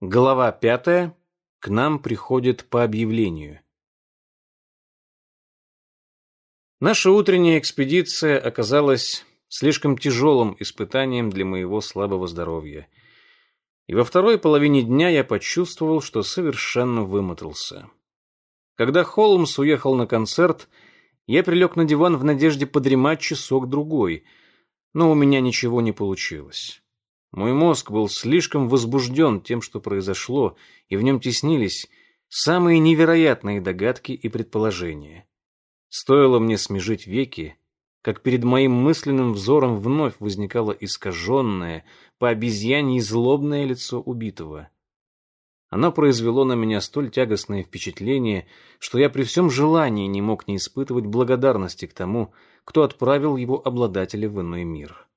Глава пятая. К нам приходит по объявлению. Наша утренняя экспедиция оказалась слишком тяжелым испытанием для моего слабого здоровья. И во второй половине дня я почувствовал, что совершенно вымотался. Когда Холмс уехал на концерт, я прилег на диван в надежде подремать часок-другой, но у меня ничего не получилось. Мой мозг был слишком возбужден тем, что произошло, и в нем теснились самые невероятные догадки и предположения. Стоило мне смежить веки, как перед моим мысленным взором вновь возникало искаженное, по обезьянье злобное лицо убитого. Оно произвело на меня столь тягостное впечатление, что я при всем желании не мог не испытывать благодарности к тому, кто отправил его обладателя в иной мир.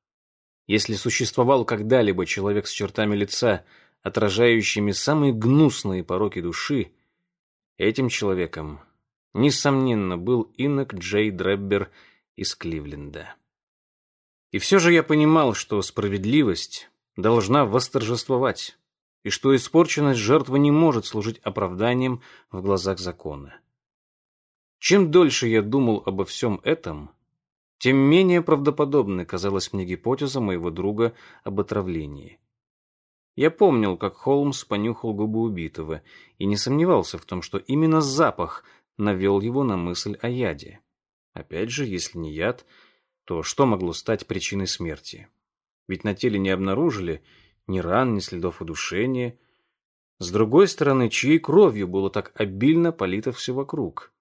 Если существовал когда-либо человек с чертами лица, отражающими самые гнусные пороки души, этим человеком, несомненно, был инок Джей Дреббер из Кливленда. И все же я понимал, что справедливость должна восторжествовать, и что испорченность жертвы не может служить оправданием в глазах закона. Чем дольше я думал обо всем этом, тем менее правдоподобной казалась мне гипотеза моего друга об отравлении. Я помнил, как Холмс понюхал губы убитого и не сомневался в том, что именно запах навел его на мысль о яде. Опять же, если не яд, то что могло стать причиной смерти? Ведь на теле не обнаружили ни ран, ни следов удушения. С другой стороны, чьей кровью было так обильно полито все вокруг?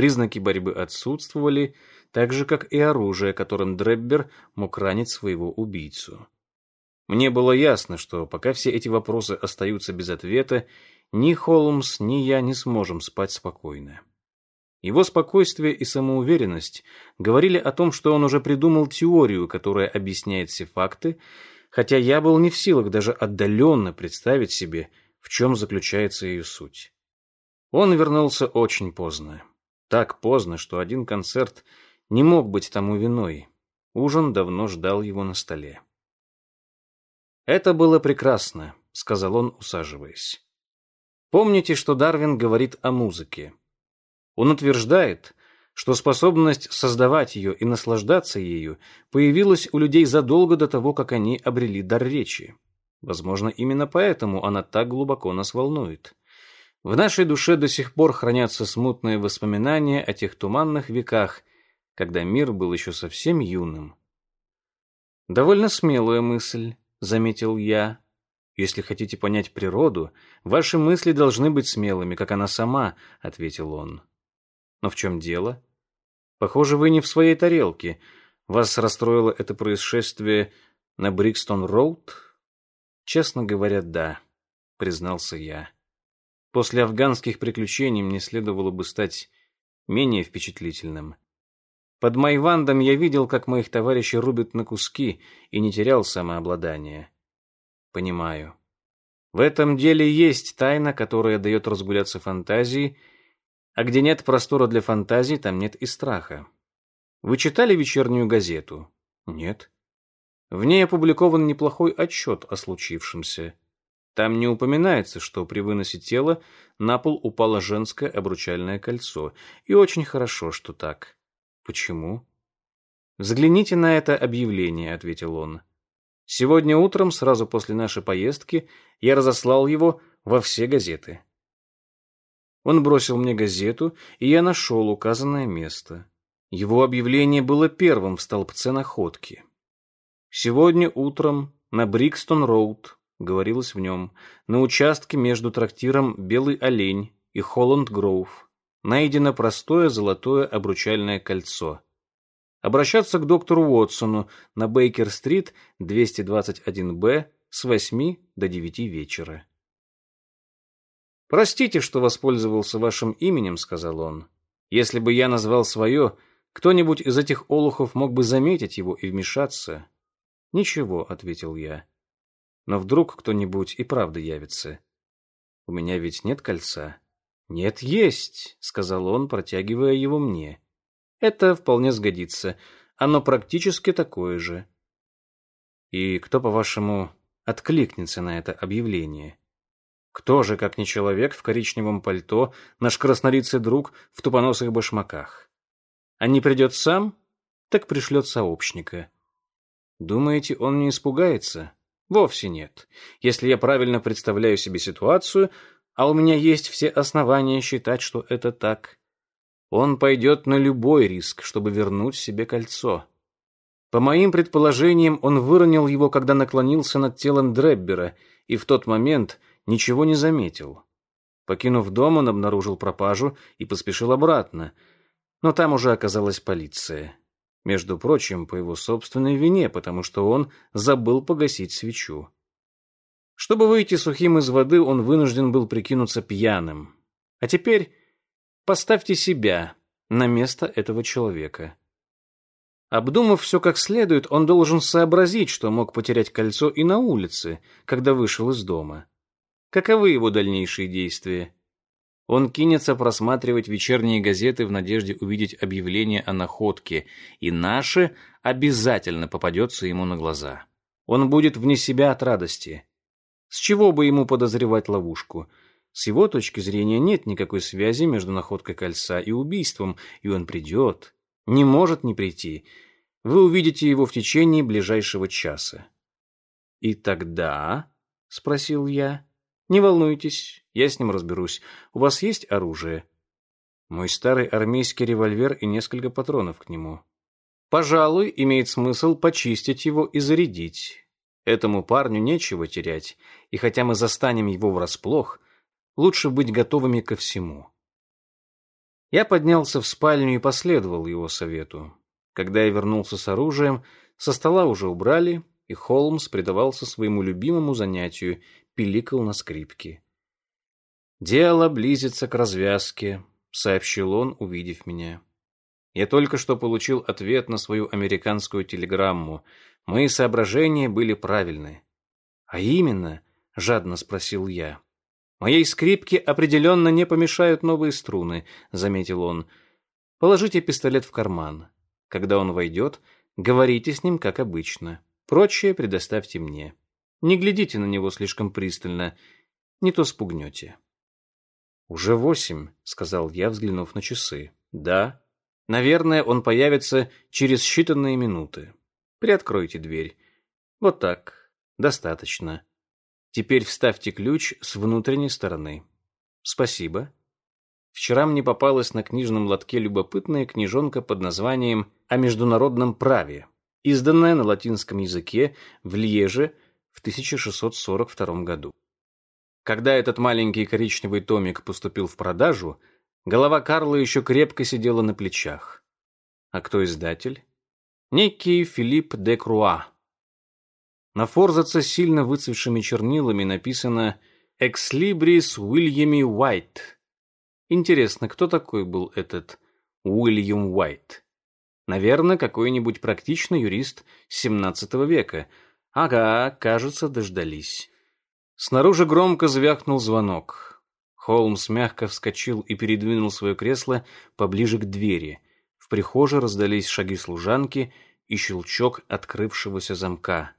Признаки борьбы отсутствовали, так же, как и оружие, которым Дреббер мог ранить своего убийцу. Мне было ясно, что пока все эти вопросы остаются без ответа, ни Холмс, ни я не сможем спать спокойно. Его спокойствие и самоуверенность говорили о том, что он уже придумал теорию, которая объясняет все факты, хотя я был не в силах даже отдаленно представить себе, в чем заключается ее суть. Он вернулся очень поздно. Так поздно, что один концерт не мог быть тому виной. Ужин давно ждал его на столе. «Это было прекрасно», — сказал он, усаживаясь. «Помните, что Дарвин говорит о музыке. Он утверждает, что способность создавать ее и наслаждаться ею появилась у людей задолго до того, как они обрели дар речи. Возможно, именно поэтому она так глубоко нас волнует. В нашей душе до сих пор хранятся смутные воспоминания о тех туманных веках, когда мир был еще совсем юным. «Довольно смелая мысль», — заметил я. «Если хотите понять природу, ваши мысли должны быть смелыми, как она сама», — ответил он. «Но в чем дело? Похоже, вы не в своей тарелке. Вас расстроило это происшествие на Брикстон-Роуд?» «Честно говоря, да», — признался я. После афганских приключений мне следовало бы стать менее впечатлительным. Под Майвандом я видел, как моих товарищей рубят на куски, и не терял самообладание. Понимаю. В этом деле есть тайна, которая дает разгуляться фантазии, а где нет простора для фантазий, там нет и страха. Вы читали вечернюю газету? Нет. В ней опубликован неплохой отчет о случившемся. Там не упоминается, что при выносе тела на пол упало женское обручальное кольцо. И очень хорошо, что так. Почему? Взгляните на это объявление, ответил он. Сегодня утром, сразу после нашей поездки, я разослал его во все газеты. Он бросил мне газету, и я нашел указанное место. Его объявление было первым в столбце находки. Сегодня утром на Брикстон-Роуд говорилось в нем, на участке между трактиром «Белый олень» и «Холланд-Гроув» найдено простое золотое обручальное кольцо. Обращаться к доктору Уотсону на Бейкер-стрит 221-Б с 8 до 9 вечера. «Простите, что воспользовался вашим именем», — сказал он. «Если бы я назвал свое, кто-нибудь из этих олухов мог бы заметить его и вмешаться». «Ничего», — ответил я. Но вдруг кто-нибудь и правда явится. У меня ведь нет кольца. Нет, есть, сказал он, протягивая его мне. Это вполне сгодится. Оно практически такое же. И кто, по-вашему, откликнется на это объявление? Кто же, как не человек в коричневом пальто, наш краснолицый друг в тупоносых башмаках? А не придет сам, так пришлет сообщника. Думаете, он не испугается? Вовсе нет. Если я правильно представляю себе ситуацию, а у меня есть все основания считать, что это так, он пойдет на любой риск, чтобы вернуть себе кольцо. По моим предположениям, он выронил его, когда наклонился над телом Дреббера, и в тот момент ничего не заметил. Покинув дом, он обнаружил пропажу и поспешил обратно, но там уже оказалась полиция. Между прочим, по его собственной вине, потому что он забыл погасить свечу. Чтобы выйти сухим из воды, он вынужден был прикинуться пьяным. А теперь поставьте себя на место этого человека. Обдумав все как следует, он должен сообразить, что мог потерять кольцо и на улице, когда вышел из дома. Каковы его дальнейшие действия? Он кинется просматривать вечерние газеты в надежде увидеть объявление о находке, и наше обязательно попадется ему на глаза. Он будет вне себя от радости. С чего бы ему подозревать ловушку? С его точки зрения нет никакой связи между находкой кольца и убийством, и он придет. Не может не прийти. Вы увидите его в течение ближайшего часа. «И тогда?» — спросил я. Не волнуйтесь, я с ним разберусь. У вас есть оружие? Мой старый армейский револьвер и несколько патронов к нему. Пожалуй, имеет смысл почистить его и зарядить. Этому парню нечего терять, и хотя мы застанем его врасплох, лучше быть готовыми ко всему. Я поднялся в спальню и последовал его совету. Когда я вернулся с оружием, со стола уже убрали, и Холмс предавался своему любимому занятию пиликал на скрипке. «Дело близится к развязке», — сообщил он, увидев меня. «Я только что получил ответ на свою американскую телеграмму. Мои соображения были правильны». «А именно?» — жадно спросил я. «Моей скрипке определенно не помешают новые струны», — заметил он. «Положите пистолет в карман. Когда он войдет, говорите с ним, как обычно. Прочее предоставьте мне». Не глядите на него слишком пристально, не то спугнете. «Уже восемь», — сказал я, взглянув на часы. «Да. Наверное, он появится через считанные минуты. Приоткройте дверь. Вот так. Достаточно. Теперь вставьте ключ с внутренней стороны. Спасибо». Вчера мне попалась на книжном лотке любопытная книжонка под названием «О международном праве», изданная на латинском языке в Льеже в 1642 году. Когда этот маленький коричневый томик поступил в продажу, голова Карла еще крепко сидела на плечах. А кто издатель? Некий Филипп де Круа. На форзаце сильно выцветшими чернилами написано «Экслибрис Уильями Уайт». Интересно, кто такой был этот Уильям Уайт? Наверное, какой-нибудь практичный юрист XVII века – Ага, кажется, дождались. Снаружи громко звякнул звонок. Холмс мягко вскочил и передвинул свое кресло поближе к двери. В прихожей раздались шаги служанки и щелчок открывшегося замка.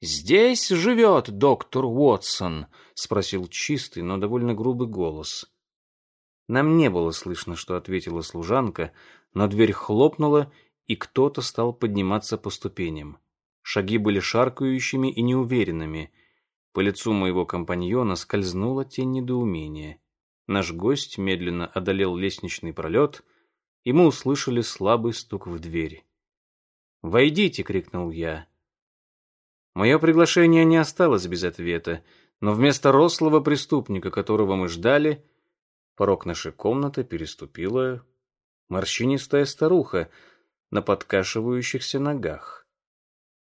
«Здесь живет доктор Уотсон?» — спросил чистый, но довольно грубый голос. Нам не было слышно, что ответила служанка, но дверь хлопнула, и кто-то стал подниматься по ступеням. Шаги были шаркающими и неуверенными. По лицу моего компаньона скользнула тень недоумения. Наш гость медленно одолел лестничный пролет, и мы услышали слабый стук в дверь. «Войдите!» — крикнул я. Мое приглашение не осталось без ответа, но вместо рослого преступника, которого мы ждали, порог нашей комнаты переступила морщинистая старуха на подкашивающихся ногах.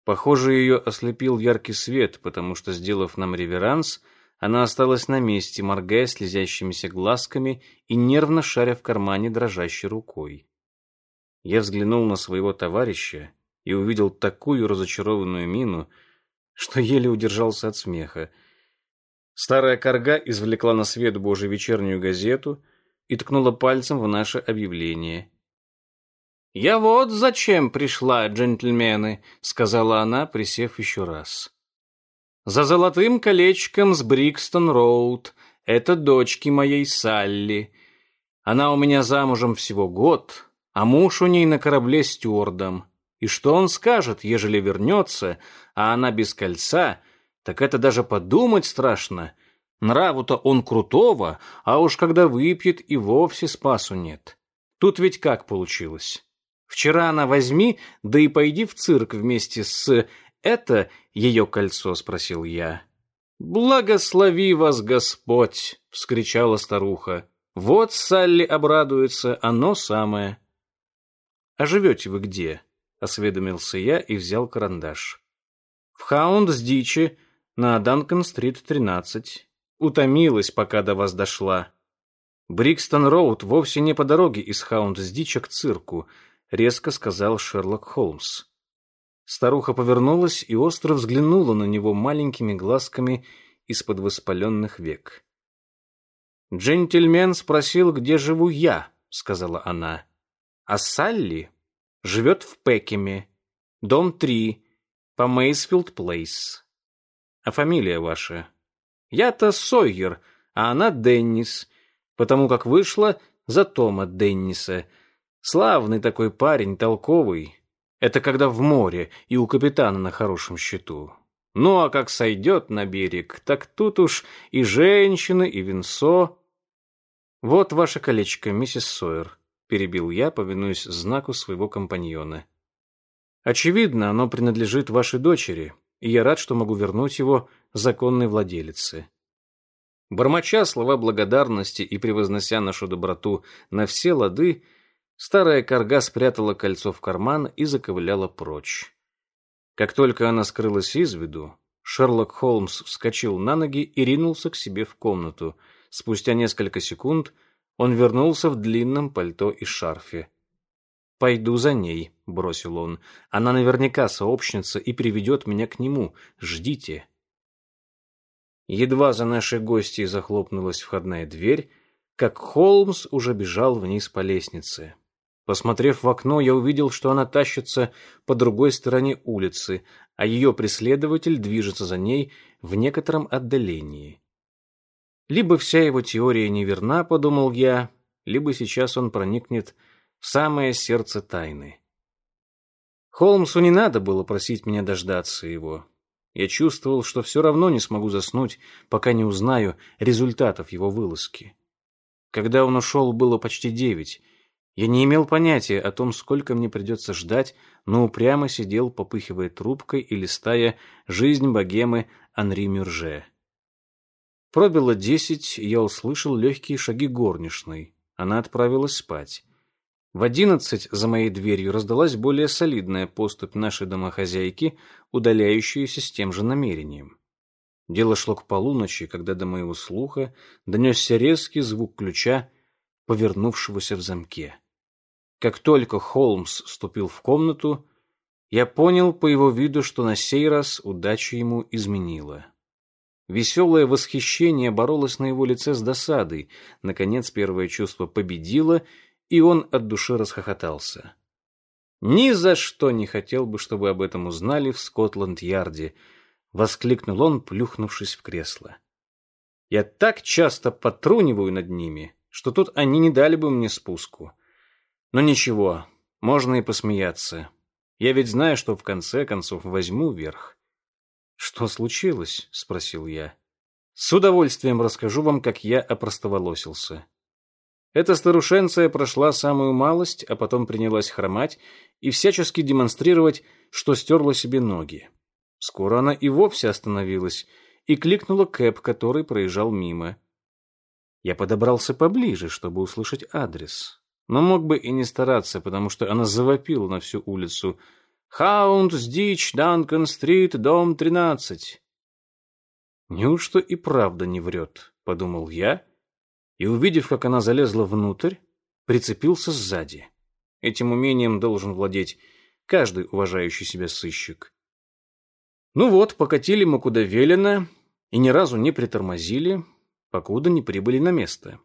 Похоже, ее ослепил яркий свет, потому что, сделав нам реверанс, она осталась на месте, моргая слезящимися глазками и нервно шаря в кармане дрожащей рукой. Я взглянул на своего товарища и увидел такую разочарованную мину, что еле удержался от смеха. Старая корга извлекла на свет Божий вечернюю газету и ткнула пальцем в наше объявление. «Я вот зачем пришла, джентльмены», — сказала она, присев еще раз. За золотым колечком с Брикстон-Роуд. Это дочки моей Салли. Она у меня замужем всего год, а муж у ней на корабле стюардом. И что он скажет, ежели вернется, а она без кольца, так это даже подумать страшно. Нраву-то он крутого, а уж когда выпьет, и вовсе спасу нет. Тут ведь как получилось? Вчера она возьми, да и пойди в цирк вместе с... Это ее кольцо, спросил я. «Благослови вас Господь!» — вскричала старуха. «Вот Салли обрадуется, оно самое». «А живете вы где?» — осведомился я и взял карандаш. «В Хаунд-Дичи, на Данкон-стрит, 13. Утомилась, пока до вас дошла. Брикстон-Роуд вовсе не по дороге из Хаунд-Дича к цирку», — резко сказал Шерлок Холмс. Старуха повернулась и остро взглянула на него маленькими глазками из-под воспаленных век. «Джентльмен спросил, где живу я», — сказала она. «А Салли живет в Пекеме, дом 3, по Мейсфилд Плейс. А фамилия ваша? Я-то Сойер, а она Деннис, потому как вышла за Тома Денниса. Славный такой парень, толковый. Это когда в море и у капитана на хорошем счету. Ну, а как сойдет на берег, так тут уж и женщины, и винцо. Вот ваше колечко, миссис Сойер перебил я, повинуясь знаку своего компаньона. Очевидно, оно принадлежит вашей дочери, и я рад, что могу вернуть его законной владелице. Бормоча слова благодарности и превознося нашу доброту на все лады, старая корга спрятала кольцо в карман и заковыляла прочь. Как только она скрылась из виду, Шерлок Холмс вскочил на ноги и ринулся к себе в комнату. Спустя несколько секунд — он вернулся в длинном пальто и шарфе. «Пойду за ней», — бросил он. «Она наверняка сообщница и приведет меня к нему. Ждите». Едва за нашей гостьей захлопнулась входная дверь, как Холмс уже бежал вниз по лестнице. Посмотрев в окно, я увидел, что она тащится по другой стороне улицы, а ее преследователь движется за ней в некотором отдалении. Либо вся его теория неверна, подумал я, либо сейчас он проникнет в самое сердце тайны. Холмсу не надо было просить меня дождаться его. Я чувствовал, что все равно не смогу заснуть, пока не узнаю результатов его вылазки. Когда он ушел, было почти девять. Я не имел понятия о том, сколько мне придется ждать, но упрямо сидел, попыхивая трубкой и листая «Жизнь богемы» Анри Мюрже. Пробило десять, я услышал легкие шаги горничной. Она отправилась спать. В одиннадцать за моей дверью раздалась более солидная поступь нашей домохозяйки, удаляющаяся с тем же намерением. Дело шло к полуночи, когда до моего слуха донесся резкий звук ключа, повернувшегося в замке. Как только Холмс ступил в комнату, я понял по его виду, что на сей раз удача ему изменила. Веселое восхищение боролось на его лице с досадой. Наконец первое чувство победило, и он от души расхохотался. «Ни за что не хотел бы, чтобы об этом узнали в Скотланд-Ярде», — воскликнул он, плюхнувшись в кресло. «Я так часто потруниваю над ними, что тут они не дали бы мне спуску. Но ничего, можно и посмеяться. Я ведь знаю, что в конце концов возьму верх». «Что случилось?» — спросил я. «С удовольствием расскажу вам, как я опростоволосился». Эта старушенция прошла самую малость, а потом принялась хромать и всячески демонстрировать, что стерла себе ноги. Скоро она и вовсе остановилась и кликнула Кэп, который проезжал мимо. Я подобрался поближе, чтобы услышать адрес, но мог бы и не стараться, потому что она завопила на всю улицу — Хаундс-Дич, Данкон-стрит, дом 13. Неужто и правда не врет, подумал я, и, увидев, как она залезла внутрь, прицепился сзади. Этим умением должен владеть каждый уважающий себя сыщик. Ну вот, покатили мы куда велено, и ни разу не притормозили, покуда не прибыли на место.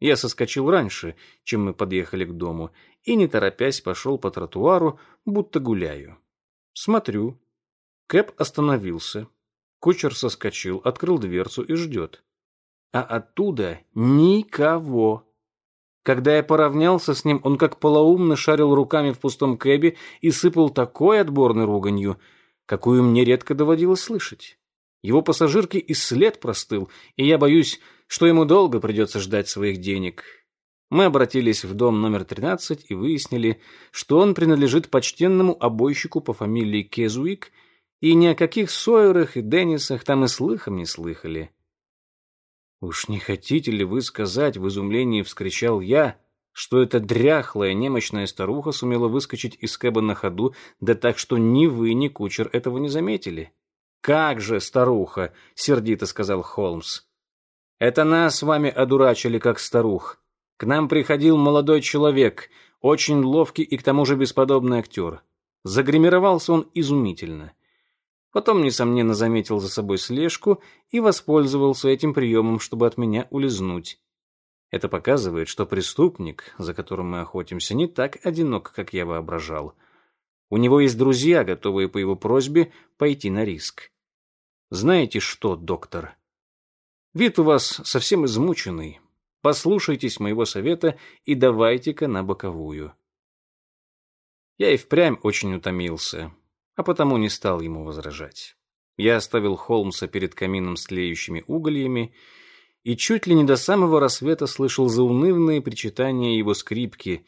Я соскочил раньше, чем мы подъехали к дому, и, не торопясь, пошел по тротуару, будто гуляю. Смотрю. Кэп остановился. Кучер соскочил, открыл дверцу и ждет. А оттуда никого. Когда я поравнялся с ним, он как полоумно шарил руками в пустом кэбе и сыпал такой отборной руганью, какую мне редко доводилось слышать. Его пассажирке и след простыл, и я боюсь, что ему долго придется ждать своих денег. Мы обратились в дом номер 13 и выяснили, что он принадлежит почтенному обойщику по фамилии Кезуик, и ни о каких Сойерах и Деннисах там и слыхом не слыхали. «Уж не хотите ли вы сказать?» — в изумлении вскричал я, что эта дряхлая немощная старуха сумела выскочить из кэба на ходу, да так, что ни вы, ни кучер этого не заметили. «Как же, старуха!» — сердито сказал Холмс. «Это нас с вами одурачили, как старух. К нам приходил молодой человек, очень ловкий и к тому же бесподобный актер. Загримировался он изумительно. Потом, несомненно, заметил за собой слежку и воспользовался этим приемом, чтобы от меня улизнуть. Это показывает, что преступник, за которым мы охотимся, не так одинок, как я воображал. У него есть друзья, готовые по его просьбе пойти на риск. Знаете что, доктор? Вид у вас совсем измученный. Послушайтесь моего совета и давайте-ка на боковую. Я и впрямь очень утомился а потому не стал ему возражать. Я оставил Холмса перед камином с тлеющими угольями и чуть ли не до самого рассвета слышал заунывные причитания его скрипки,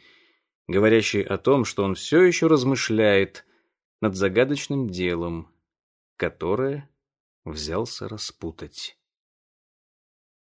говорящие о том, что он все еще размышляет над загадочным делом, которое взялся распутать.